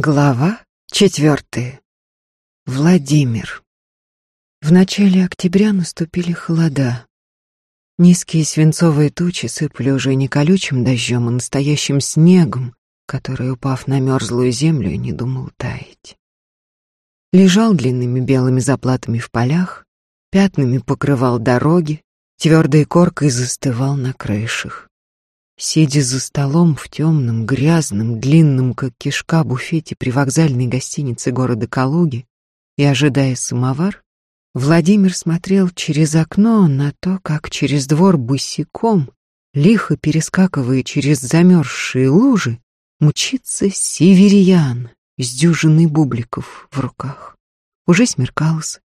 Глава четвертая. Владимир. В начале октября наступили холода. Низкие свинцовые тучи сыпали уже не колючим дождем, а настоящим снегом, который, упав на мерзлую землю, не думал таять. Лежал длинными белыми заплатами в полях, пятнами покрывал дороги, твердой коркой застывал на крышах. Сидя за столом в темном, грязном, длинном, как кишка, буфете при вокзальной гостинице города Калуги и ожидая самовар, Владимир смотрел через окно на то, как через двор босиком, лихо перескакивая через замерзшие лужи, мчится северян с дюжиной бубликов в руках. Уже смеркалось.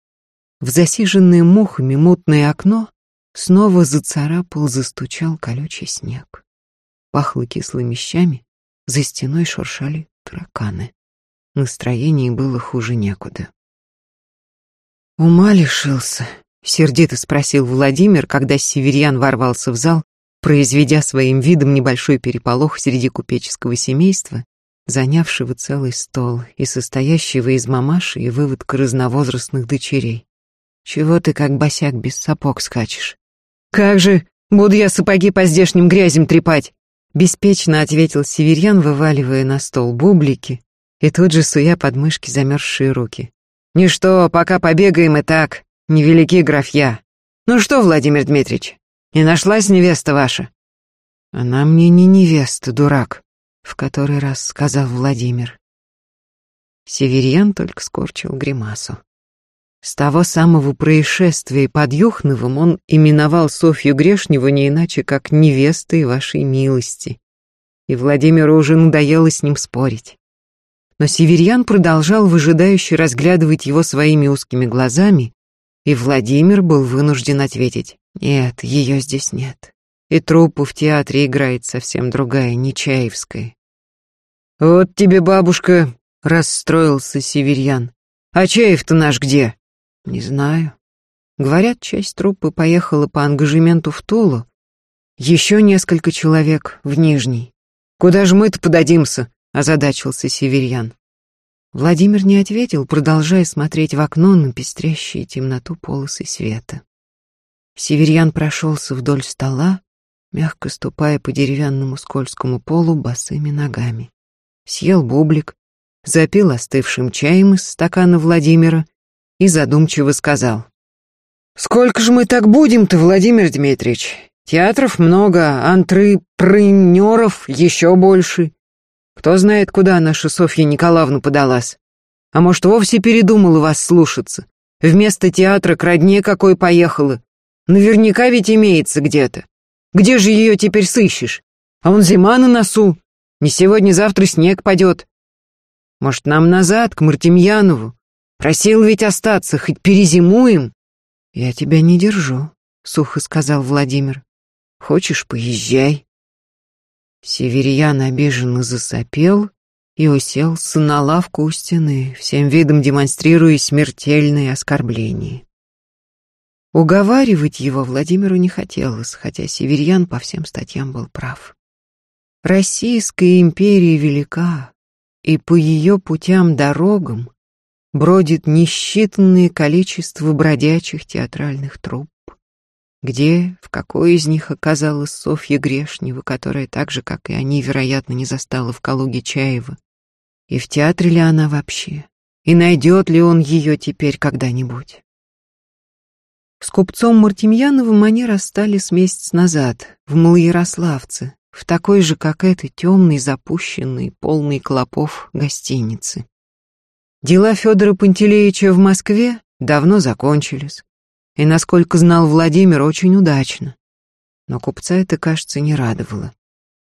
В засиженное мухами мутное окно снова зацарапал, застучал колючий снег пахло кислыми щами, за стеной шуршали тараканы. Настроение было хуже некуда. «Ума лишился?» — сердито спросил Владимир, когда северян ворвался в зал, произведя своим видом небольшой переполох среди купеческого семейства, занявшего целый стол и состоящего из мамаши и выводка разновозрастных дочерей. «Чего ты как босяк без сапог скачешь?» «Как же, буду я сапоги по здешним грязям трепать!» Беспечно ответил Северьян, вываливая на стол бублики и тут же суя под мышки замерзшие руки. «Ничто, пока побегаем и так, невелики графья. Ну что, Владимир Дмитриевич, не нашлась невеста ваша?» «Она мне не невеста, дурак», — в который раз сказал Владимир. Северьян только скорчил гримасу. С того самого происшествия под Юхновым он именовал Софью Грешневу не иначе, как невестой вашей милости. И Владимиру уже надоело с ним спорить. Но Северьян продолжал выжидающе разглядывать его своими узкими глазами, и Владимир был вынужден ответить, «Нет, ее здесь нет. И труппу в театре играет совсем другая, Нечаевская». «Вот тебе, бабушка», — расстроился Северьян. «А Чаев-то наш где?» Не знаю. Говорят, часть труппы поехала по ангажементу в Тулу. Еще несколько человек в Нижний. Куда же мы-то подадимся? Озадачился Северьян. Владимир не ответил, продолжая смотреть в окно на пестрящие темноту полосы света. Северьян прошелся вдоль стола, мягко ступая по деревянному скользкому полу босыми ногами. Съел бублик, запил остывшим чаем из стакана Владимира и задумчиво сказал. «Сколько же мы так будем-то, Владимир Дмитриевич? Театров много, антрепренеров еще больше. Кто знает, куда наша Софья Николаевна подалась. А может, вовсе передумала вас слушаться. Вместо театра к родне какой поехала. Наверняка ведь имеется где-то. Где же ее теперь сыщешь? А он зима на носу. Не сегодня-завтра снег падет. Может, нам назад, к Мартемьянову? Просил ведь остаться, хоть перезимуем. Я тебя не держу, сухо сказал Владимир. Хочешь, поезжай. Северьян обиженно засопел и уселся на лавку у стены, всем видом демонстрируя смертельные оскорбления. Уговаривать его Владимиру не хотелось, хотя Северьян по всем статьям был прав. Российская империя велика, и по ее путям-дорогам бродит несчитанное количество бродячих театральных труп. Где, в какой из них оказалась Софья Грешнева, которая так же, как и они, вероятно, не застала в Калуге Чаева? И в театре ли она вообще? И найдет ли он ее теперь когда-нибудь? С купцом Мартемьяновым они расстались месяц назад, в Малоярославце, в такой же, как эта, темной, запущенной, полной клопов гостинице. Дела Федора Пантелеича в Москве давно закончились, и, насколько знал Владимир, очень удачно. Но купца это, кажется, не радовало.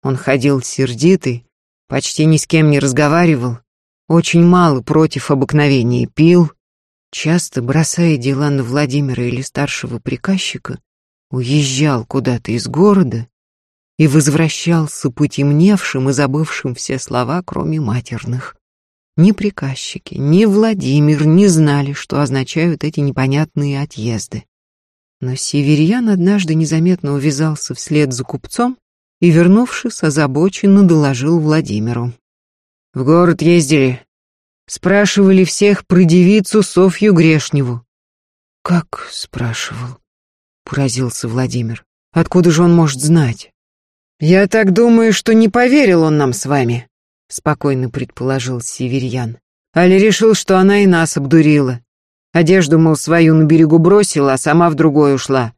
Он ходил сердитый, почти ни с кем не разговаривал, очень мало против обыкновения пил, часто, бросая дела на Владимира или старшего приказчика, уезжал куда-то из города и возвращался потемневшим и забывшим все слова, кроме матерных. Ни приказчики, ни Владимир не знали, что означают эти непонятные отъезды. Но Северьян однажды незаметно увязался вслед за купцом и, вернувшись, озабоченно доложил Владимиру. «В город ездили, Спрашивали всех про девицу Софью Грешневу. Как спрашивал? Поразился Владимир. Откуда же он может знать? Я так думаю, что не поверил он нам с вами, спокойно предположил Северьян. Али решил, что она и нас обдурила. Одежду, мол, свою на берегу бросила, а сама в другой ушла.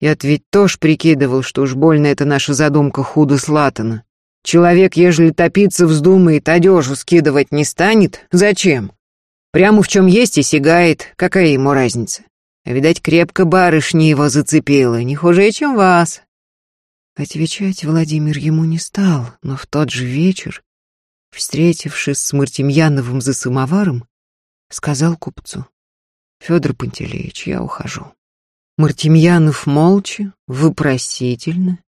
Я ведь тоже прикидывал, что уж больно эта наша задумка худо слатана. Человек, ежели топиться вздумает, одежу скидывать не станет, зачем? Прямо в чем есть и сигает, какая ему разница? А, видать, крепко барышня его зацепила, не хуже, чем вас. Отвечать Владимир ему не стал, но в тот же вечер, встретившись с Мартемьяновым за самоваром, сказал купцу, «Федор Пантелеич, я ухожу». Мартемьянов молча, вопросительно,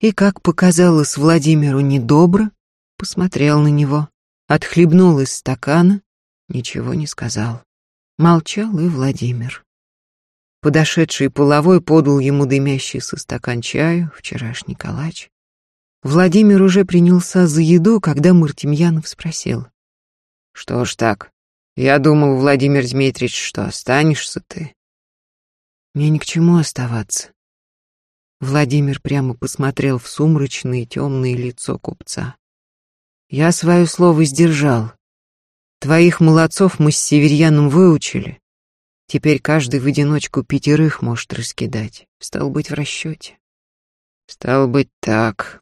и, как показалось Владимиру недобро, посмотрел на него, отхлебнул из стакана, ничего не сказал. Молчал и Владимир. Подошедший половой подал ему дымящийся стакан чаю, вчерашний калач. Владимир уже принялся за еду, когда Мартемьянов спросил. «Что ж так? Я думал, Владимир Дмитриевич, что останешься ты». «Мне ни к чему оставаться. Владимир прямо посмотрел в сумрачное темное лицо купца. «Я свое слово сдержал. Твоих молодцов мы с северьяном выучили. Теперь каждый в одиночку пятерых может раскидать. Стал быть в расчете». «Стал быть так», —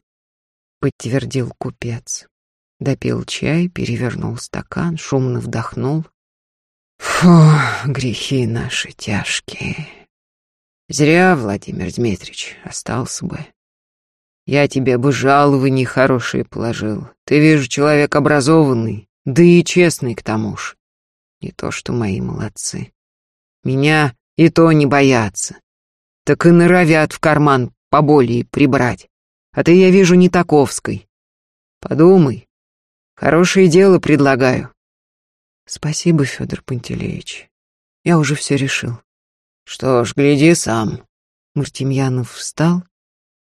подтвердил купец. Допил чай, перевернул стакан, шумно вдохнул. «Фу, грехи наши тяжкие». Зря, Владимир Дмитриевич, остался бы. Я тебе бы жалование хорошее положил. Ты, вижу, человек образованный, да и честный к тому ж. Не то, что мои молодцы. Меня и то не боятся. Так и норовят в карман поболее прибрать. А ты, я вижу, не таковской. Подумай. Хорошее дело предлагаю. Спасибо, Федор Пантелеич. Я уже все решил. Что ж, гляди сам. Мартемьянов встал,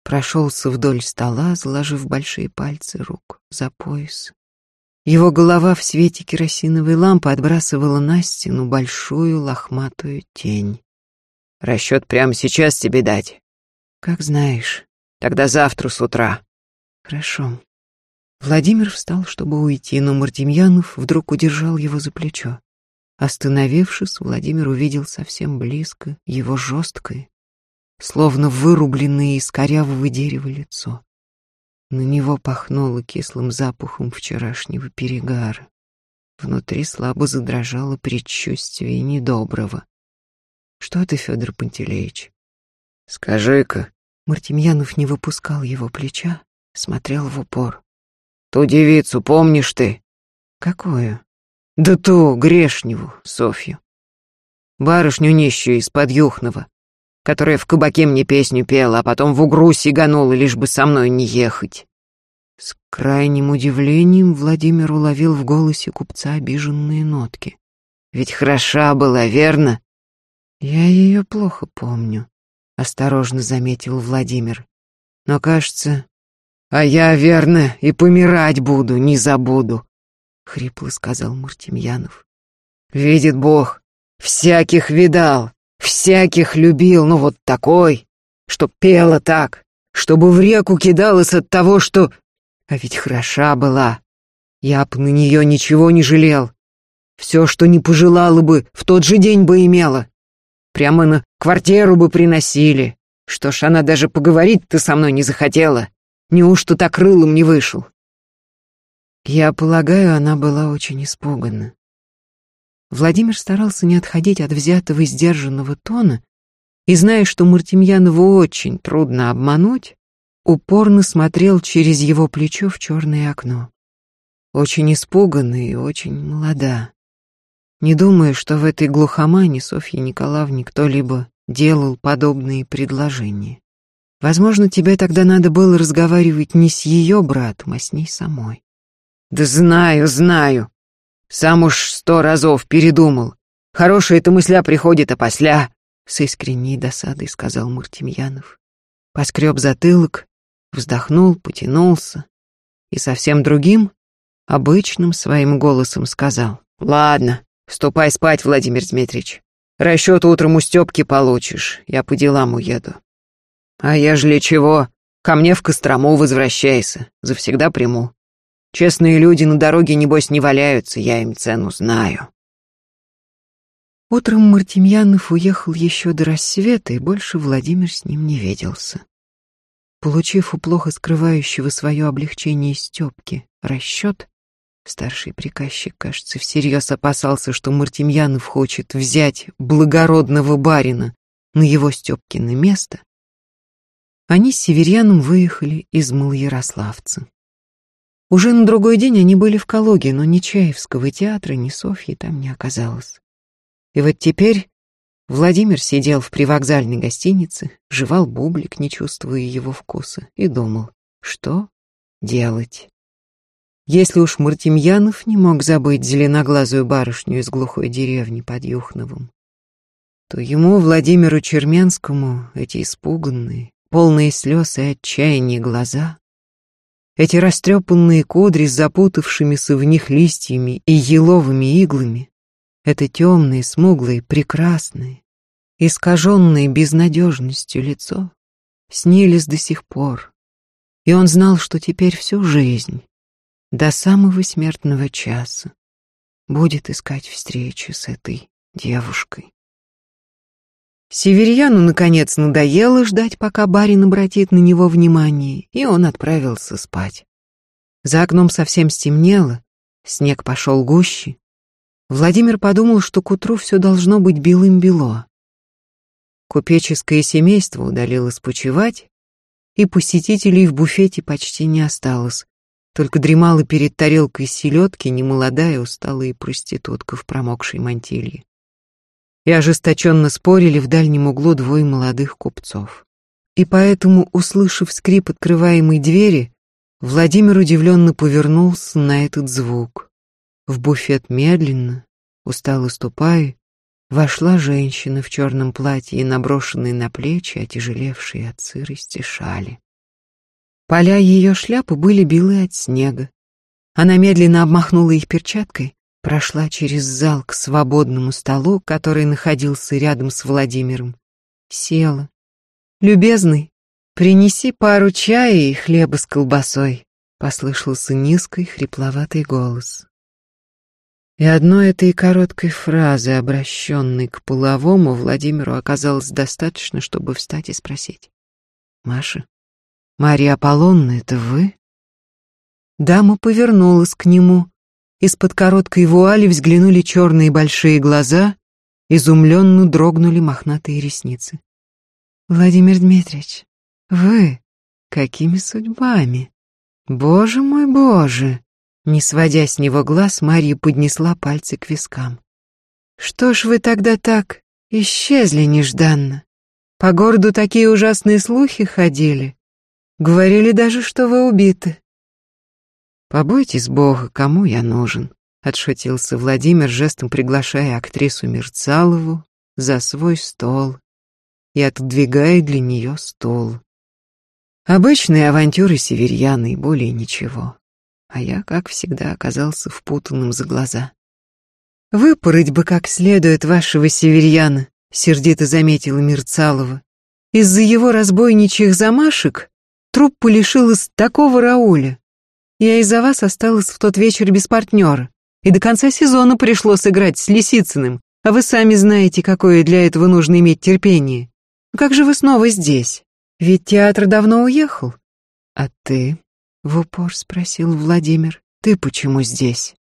прошелся вдоль стола, заложив большие пальцы рук за пояс. Его голова в свете керосиновой лампы отбрасывала на стену большую лохматую тень. «Расчет прямо сейчас тебе дать?» «Как знаешь. Тогда завтра с утра». «Хорошо». Владимир встал, чтобы уйти, но Мартемьянов вдруг удержал его за плечо. Остановившись, Владимир увидел совсем близко его жесткое, словно вырубленное из корявого дерева лицо. На него пахнуло кислым запахом вчерашнего перегара. Внутри слабо задрожало предчувствие недоброго. «Что ты, Федор Пантелеич?» «Скажи-ка». Мартемьянов не выпускал его плеча, смотрел в упор. «Ту девицу помнишь ты?» «Какую?» Да ту грешневу Софью. Барышню нищую из-под Юхнова, которая в кабаке мне песню пела, а потом в угру сиганула, лишь бы со мной не ехать. С крайним удивлением Владимир уловил в голосе купца обиженные нотки. Ведь хороша была, верно? Я ее плохо помню, осторожно заметил Владимир. Но кажется, а я, верно, и помирать буду, не забуду хрипло сказал Муртемьянов. Видит Бог, всяких видал, всяких любил, но вот такой, что пела так, чтобы в реку кидалась от того, что... А ведь хороша была. Я б на нее ничего не жалел. Все, что не пожелала бы, в тот же день бы имела. Прямо на квартиру бы приносили. Что ж, она даже поговорить-то со мной не захотела. Неужто так рылом не вышел? Я полагаю, она была очень испугана. Владимир старался не отходить от взятого и сдержанного тона, и, зная, что Мартемьянову очень трудно обмануть, упорно смотрел через его плечо в черное окно. Очень испуганная и очень молода. Не думаю, что в этой глухомане Софье Николаевне кто-либо делал подобные предложения. Возможно, тебе тогда надо было разговаривать не с ее братом, а с ней самой. Да знаю, знаю. Сам уж сто разов передумал. Хорошая-то мысля приходит, после. С искренней досадой сказал Муртемьянов. Поскреб затылок, вздохнул, потянулся и совсем другим, обычным своим голосом сказал. Ладно, ступай спать, Владимир Дмитриевич. Расчет утром у Степки получишь, я по делам уеду. А ежели чего, ко мне в Кострому возвращайся, завсегда приму. Честные люди на дороге, небось, не валяются, я им цену знаю. Утром Мартемьянов уехал еще до рассвета, и больше Владимир с ним не виделся. Получив у плохо скрывающего свое облегчение Степки расчет, старший приказчик, кажется, всерьез опасался, что Мартемьянов хочет взять благородного барина на его Степкино место, они с северяном выехали из Малоярославца. Уже на другой день они были в Калуге, но ни Чаевского театра, ни Софьи там не оказалось. И вот теперь Владимир сидел в привокзальной гостинице, жевал бублик, не чувствуя его вкуса, и думал, что делать. Если уж Мартемьянов не мог забыть зеленоглазую барышню из глухой деревни под Юхновым, то ему, Владимиру Черменскому, эти испуганные, полные слез и отчаяния глаза, эти растрепанные кудри с запутавшимися в них листьями и еловыми иглами, это темное, смуглое, прекрасное, искаженное безнадежностью лицо, снились до сих пор, и он знал, что теперь всю жизнь, до самого смертного часа, будет искать встречи с этой девушкой. Северьяну, наконец, надоело ждать, пока барин обратит на него внимание, и он отправился спать. За окном совсем стемнело, снег пошел гуще. Владимир подумал, что к утру все должно быть белым-бело. Купеческое семейство удалилось почевать, и посетителей в буфете почти не осталось, только дремала перед тарелкой селедки немолодая усталая проститутка в промокшей мантилье и ожесточенно спорили в дальнем углу двое молодых купцов. И поэтому, услышав скрип открываемой двери, Владимир удивленно повернулся на этот звук. В буфет медленно, устало ступая, вошла женщина в черном платье наброшенной на плечи, отяжелевшие от сырости шали. Поля ее шляпы были белые от снега. Она медленно обмахнула их перчаткой, прошла через зал к свободному столу, который находился рядом с Владимиром. Села. «Любезный, принеси пару чая и хлеба с колбасой», — послышался низкий хрипловатый голос. И одной этой короткой фразы, обращенной к половому, Владимиру оказалось достаточно, чтобы встать и спросить. «Маша, Мария Аполлонна, это вы?» Дама повернулась к нему, из-под короткой вуали взглянули черные большие глаза, изумленно дрогнули мохнатые ресницы. «Владимир Дмитриевич, вы? Какими судьбами? Боже мой, боже!» Не сводя с него глаз, Марья поднесла пальцы к вискам. «Что ж вы тогда так исчезли нежданно? По городу такие ужасные слухи ходили. Говорили даже, что вы убиты. «Побойтесь Бога, кому я нужен?» — отшутился Владимир, жестом приглашая актрису Мерцалову за свой стол и отодвигая для нее стол. Обычные авантюры северьяны и более ничего. А я, как всегда, оказался впутанным за глаза. «Выпороть бы как следует вашего северьяна», — сердито заметила Мерцалова. «Из-за его разбойничьих замашек труппа лишилась такого Рауля, я из-за вас осталась в тот вечер без партнера. И до конца сезона пришлось играть с Лисицыным, а вы сами знаете, какое для этого нужно иметь терпение. Как же вы снова здесь? Ведь театр давно уехал. А ты? В упор спросил Владимир. Ты почему здесь?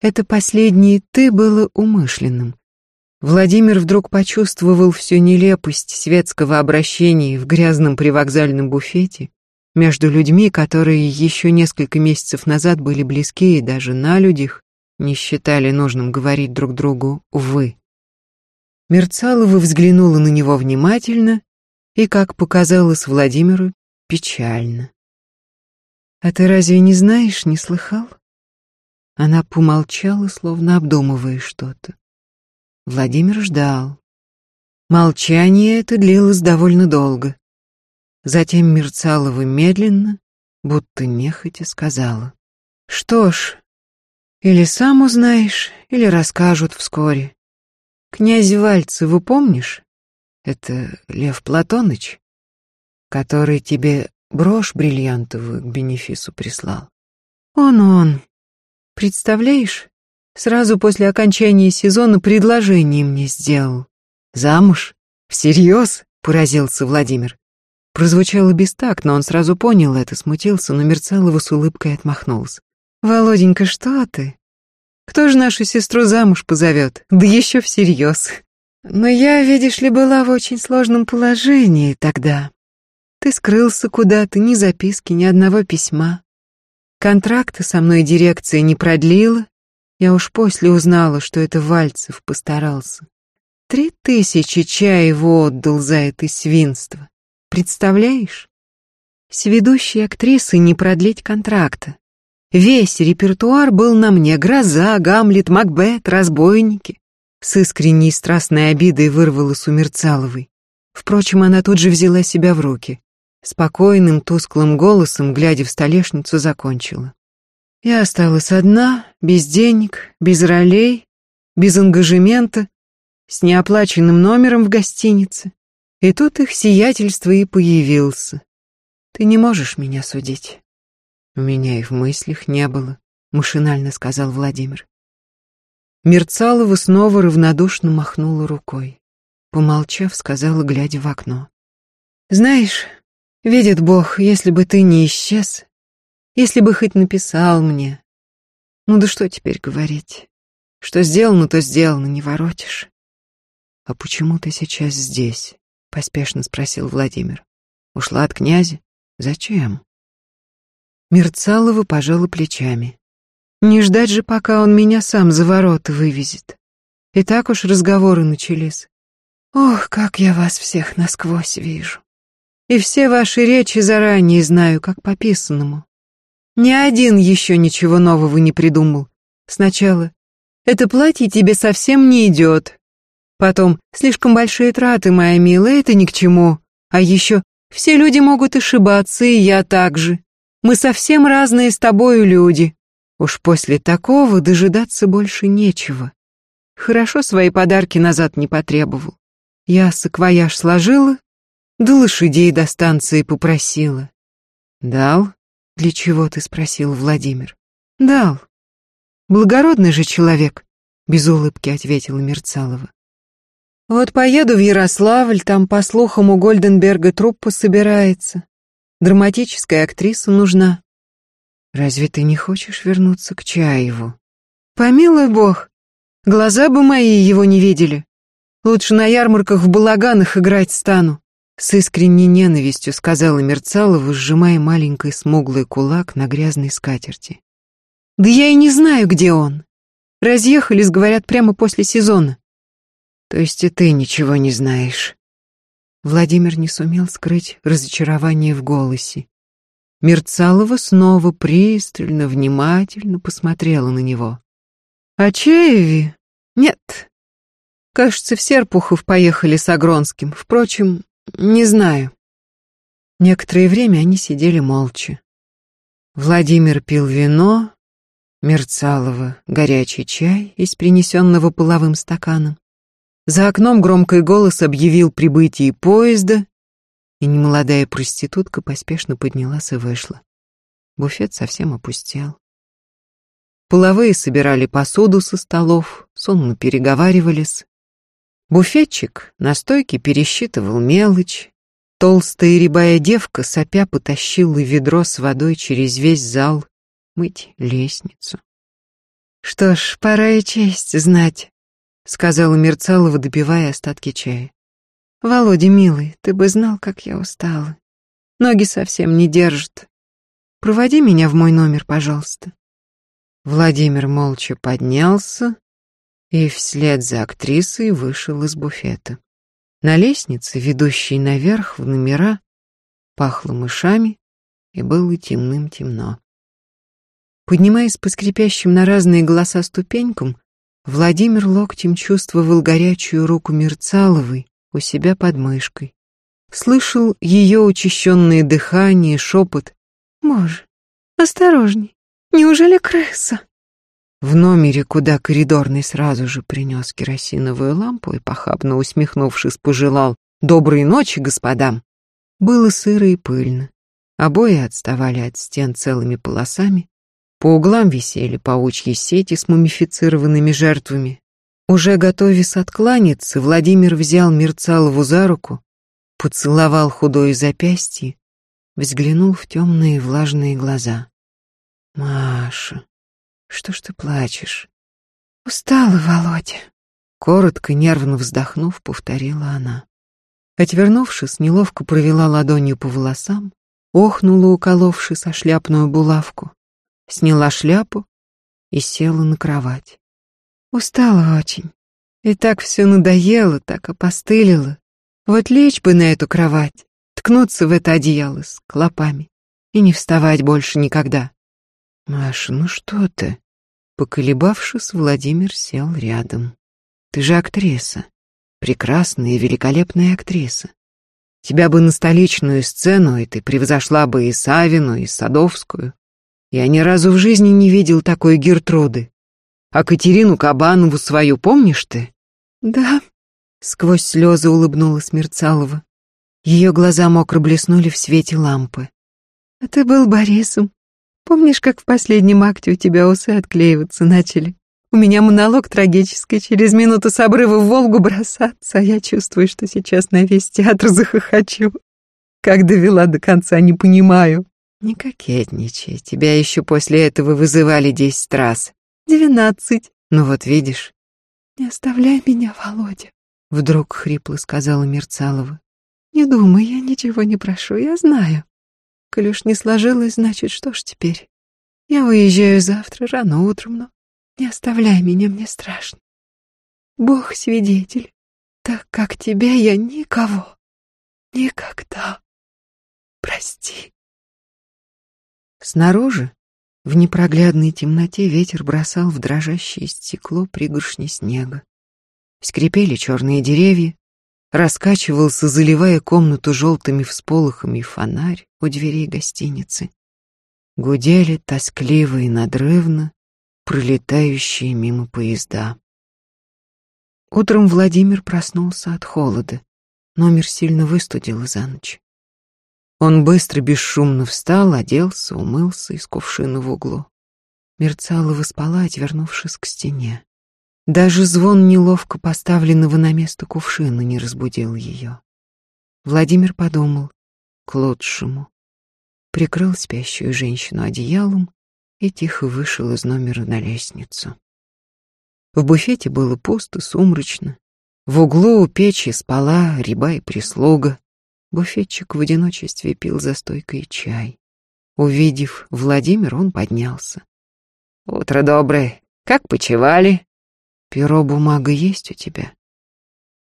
Это последнее «ты» было умышленным. Владимир вдруг почувствовал всю нелепость светского обращения в грязном привокзальном буфете между людьми, которые еще несколько месяцев назад были близки и даже на людях не считали нужным говорить друг другу «вы». Мерцалова взглянула на него внимательно и, как показалось Владимиру, печально. «А ты разве не знаешь, не слыхал?» Она помолчала, словно обдумывая что-то. Владимир ждал. Молчание это длилось довольно долго. Затем Мерцалова медленно, будто нехотя сказала. «Что ж, Или сам узнаешь, или расскажут вскоре. Князь Вальцеву помнишь? Это Лев Платоныч, который тебе брошь бриллиантовую к бенефису прислал. Он-он. Представляешь, сразу после окончания сезона предложение мне сделал. Замуж? Всерьез? Поразился Владимир. Прозвучало бестактно, он сразу понял это, смутился, но Мерцалова с улыбкой отмахнулся. «Володенька, что ты? Кто же нашу сестру замуж позовет? Да еще всерьез. Но я, видишь ли, была в очень сложном положении тогда. Ты скрылся куда-то, ни записки, ни одного письма. Контракта со мной дирекция не продлила. Я уж после узнала, что это Вальцев постарался. Три тысячи чаеву отдал за это свинство. Представляешь? С ведущей актрисой не продлить контракта. Весь репертуар был на мне. Гроза, Гамлет, Макбет, разбойники. С искренней страстной обидой вырвалась у. Впрочем, она тут же взяла себя в руки. Спокойным, тусклым голосом, глядя в столешницу, закончила. Я осталась одна, без денег, без ролей, без ангажемента, с неоплаченным номером в гостинице. И тут их сиятельство и появился. Ты не можешь меня судить. У меня и в мыслях не было, машинально сказал Владимир. Мерцалова снова равнодушно махнула рукой. Помолчав, сказала, глядя в окно. Знаешь, видит Бог, если бы ты не исчез, если бы хоть написал мне. Ну да что теперь говорить? Что сделано, то сделано, не воротишь. А почему ты сейчас здесь? Поспешно спросил Владимир. Ушла от князя? Зачем? Мерцалова пожала плечами. Не ждать же, пока он меня сам за ворота вывезет. И так уж разговоры начались. Ох, как я вас всех насквозь вижу. И все ваши речи заранее знаю, как по писанному. Ни один еще ничего нового не придумал. Сначала «Это платье тебе совсем не идет». Потом «Слишком большие траты, моя милая, это ни к чему». А еще «Все люди могут ошибаться, и я также». Мы совсем разные с тобою люди. Уж после такого дожидаться больше нечего. Хорошо свои подарки назад не потребовал. Я саквояж сложила, да лошадей до станции попросила. Дал? Для чего ты спросил, Владимир? Дал. Благородный же человек, без улыбки ответила Мерцалова. Вот поеду в Ярославль, там, по слухам, у Гольденберга труппа собирается. Драматическая актриса нужна. Разве ты не хочешь вернуться к Чаеву? Помилуй бог, глаза бы мои его не видели. Лучше на ярмарках в балаганах играть стану. С искренней ненавистью сказала Мерцалова, сжимая маленький смуглый кулак на грязной скатерти. Да я и не знаю, где он. Разъехались, говорят, прямо после сезона. То есть и ты ничего не знаешь. Владимир не сумел скрыть разочарование в голосе. Мерцалова снова пристально, внимательно посмотрела на него. «А Чаеви? Нет. Кажется, в Серпухов поехали с Агронским. Впрочем, не знаю». Некоторое время они сидели молча. Владимир пил вино, Мерцалова горячий чай из принесенного половым стаканом. За окном громкий голос объявил прибытие поезда, и немолодая проститутка поспешно поднялась и вышла. Буфет совсем опустел. Половые собирали посуду со столов, сонно переговаривались. Буфетчик на стойке пересчитывал мелочь. Толстая рябая девка сопя потащила ведро с водой через весь зал мыть лестницу. Что ж, пора и честь знать, сказала Мерцалова, допивая остатки чая. Володя, милый, ты бы знал, как я устала. Ноги совсем не держат. Проводи меня в мой номер, пожалуйста. Владимир молча поднялся и вслед за актрисой вышел из буфета. На лестнице, ведущей наверх в номера, пахло мышами и было темным-темно. Поднимаясь по скрипящим на разные голоса ступенькам, Владимир локтем чувствовал горячую руку Мерцаловой у себя под мышкой. Слышал ее учащенное дыхание, шепот. «Боже, осторожней, неужели крыса?» В номере, куда коридорный сразу же принес керосиновую лампу и, похабно усмехнувшись, пожелал «Доброй ночи, господам!» Было сыро и пыльно. Обои отставали от стен целыми полосами, по углам висели паучьи сети с мумифицированными жертвами. Уже готовясь откланяться, Владимир взял Мерцалову за руку, поцеловал худое запястье, взглянул в темные влажные глаза. «Маша, что ж ты плачешь?» «Устала, Володя», — коротко, нервно вздохнув, повторила она. Отвернувшись, неловко провела ладонью по волосам, охнула, уколовшись о шляпную булавку сняла шляпу и села на кровать. Устала очень. И так все надоело, так опостылило. Вот лечь бы на эту кровать, ткнуться в это одеяло с клопами и не вставать больше никогда. Маша, ну что ты? Поколебавшись, Владимир сел рядом. Ты же актриса. Прекрасная и великолепная актриса. Тебя бы на столичную сцену, и ты превзошла бы и Савину, и Садовскую. Я ни разу в жизни не видел такой Гертруды. А Катерину Кабанову свою помнишь ты? Да. Сквозь слезы улыбнулась Мерцалова. Ее глаза мокро блеснули в свете лампы. А ты был Борисом. Помнишь, как в последнем акте у тебя усы отклеиваться начали? У меня монолог трагический, через минуту с обрыва в Волгу бросаться, а я чувствую, что сейчас на весь театр захохочу. Как довела до конца, не понимаю. Не кокетничай, тебя еще после этого вызывали десять раз. Двенадцать. Ну вот видишь. Не оставляй меня, Володя. Вдруг хрипло сказала Мерцалова. Не думай, я ничего не прошу, я знаю. Коль не сложилось, значит, что ж теперь? Я уезжаю завтра, рано утром, но не оставляй меня, мне страшно. Бог свидетель, так как тебя я никого, никогда. Прости. Снаружи, в непроглядной темноте, ветер бросал в дрожащее стекло пригоршни снега. Скрипели черные деревья, раскачивался, заливая комнату желтыми всполохами фонарь у дверей гостиницы. Гудели тоскливо и надрывно пролетающие мимо поезда. Утром Владимир проснулся от холода. Номер сильно выстудило за ночь. Он быстро, бесшумно встал, оделся, умылся из кувшина в углу. Мерцалова спала, отвернувшись к стене. Даже звон неловко поставленного на место кувшина не разбудил ее. Владимир подумал, к лучшему. Прикрыл спящую женщину одеялом и тихо вышел из номера на лестницу. В буфете было пусто, сумрачно. В углу у печи спала реба и прислуга. Буфетчик в одиночестве пил за стойкой чай. Увидев Владимир, он поднялся. «Утро доброе. Как почевали?» «Перо бумага есть у тебя?»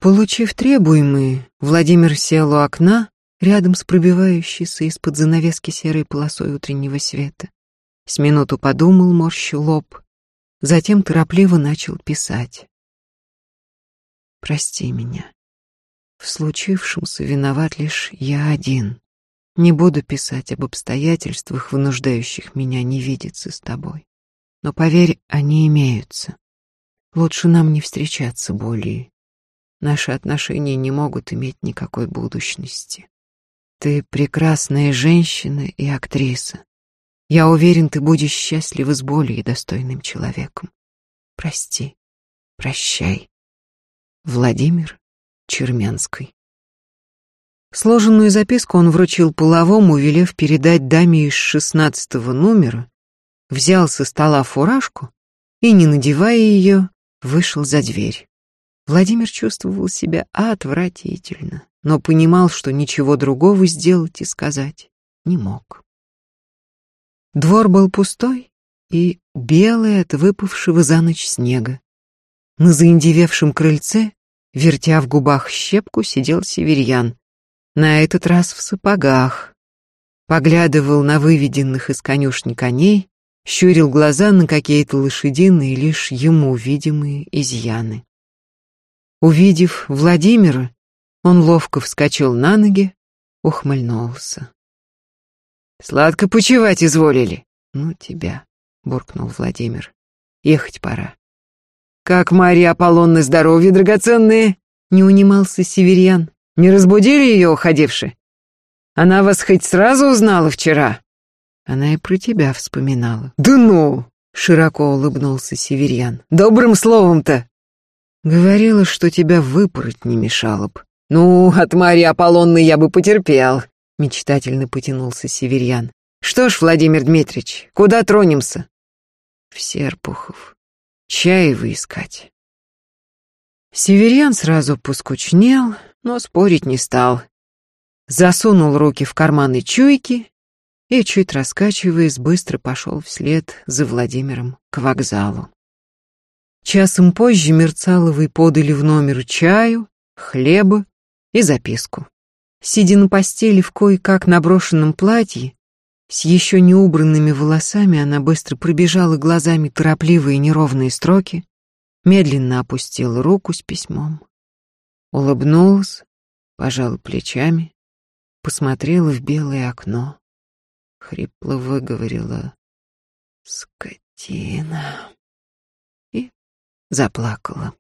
Получив требуемые, Владимир сел у окна, рядом с пробивающейся из-под занавески серой полосой утреннего света. С минуту подумал, морщу лоб, затем торопливо начал писать. «Прости меня. В случившемся виноват лишь я один. Не буду писать об обстоятельствах, вынуждающих меня не видеться с тобой. Но поверь, они имеются. Лучше нам не встречаться более. Наши отношения не могут иметь никакой будущности. Ты прекрасная женщина и актриса. Я уверен, ты будешь счастлива с более достойным человеком. Прости, прощай. Владимир Чермянской. Сложенную записку он вручил половому, велев передать даме из шестнадцатого номера, взял со стола фуражку и, не надевая ее, вышел за дверь. Владимир чувствовал себя отвратительно, но понимал, что ничего другого сделать и сказать не мог. Двор был пустой и белый от выпавшего за ночь снега. На заиндевевшем крыльце Вертя в губах щепку, сидел северьян. На этот раз в сапогах. Поглядывал на выведенных из конюшни коней, щурил глаза на какие-то лошадиные, лишь ему видимые изъяны. Увидев Владимира, он ловко вскочил на ноги, ухмыльнулся. «Сладко почевать изволили?» «Ну тебя», — буркнул Владимир. ехать пора. Как Мария Аполлонны здоровье драгоценные? Не унимался Северьян. Не разбудили ее уходивши? Она вас хоть сразу узнала вчера? Она и про тебя вспоминала. Да ну! Широко улыбнулся Северьян. Добрым словом-то. Говорила, что тебя выпороть не мешало б. Ну, от Марии Аполлонны я бы потерпел. Мечтательно потянулся Северьян. Что ж, Владимир Дмитриевич, куда тронемся? В Серпухов. Чаева искать. Северьян сразу поскучнел, но спорить не стал. Засунул руки в карманы чуйки и, чуть раскачиваясь, быстро пошел вслед за Владимиром к вокзалу. Часом позже Мерцаловой подали в номер чаю, хлеба и записку. Сидя на постели в кое-как наброшенном платье, с еще не убранными волосами она быстро пробежала глазами торопливые неровные строки, медленно опустила руку с письмом, улыбнулась, пожала плечами, посмотрела в белое окно, хрипло выговорила «Скотина» и заплакала.